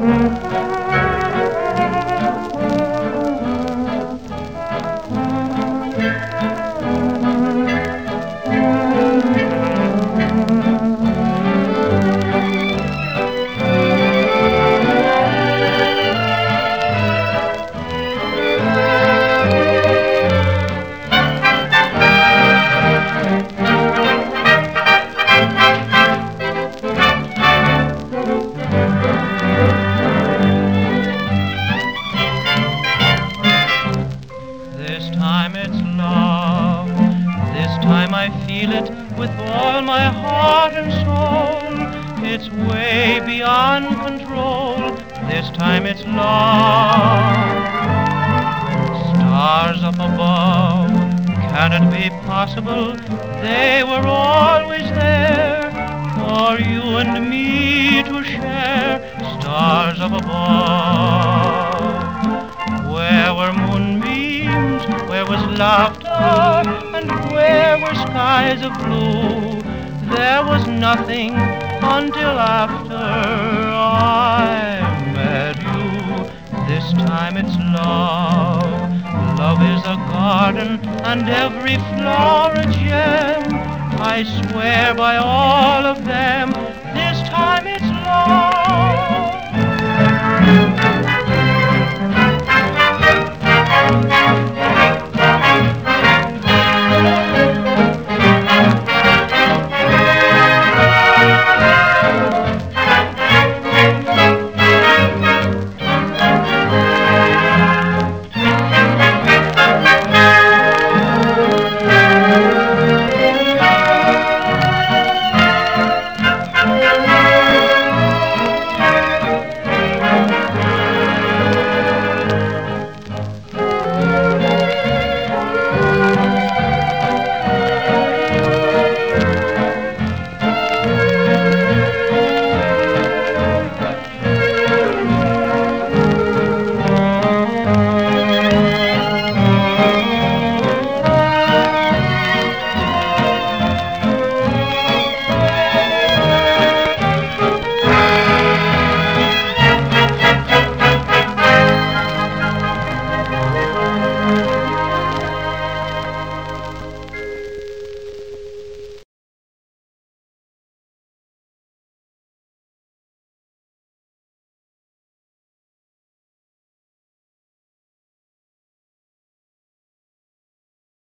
Música This time it's love. This time I feel it with all my heart and soul. It's way beyond control. This time it's love. Stars up above. Can it be possible they were always there for you and me to share? Stars up above. Laughter? And where were skies of blue? There was nothing until after I met you. This time it's love. Love is a garden and every flower a gem. I swear by all of them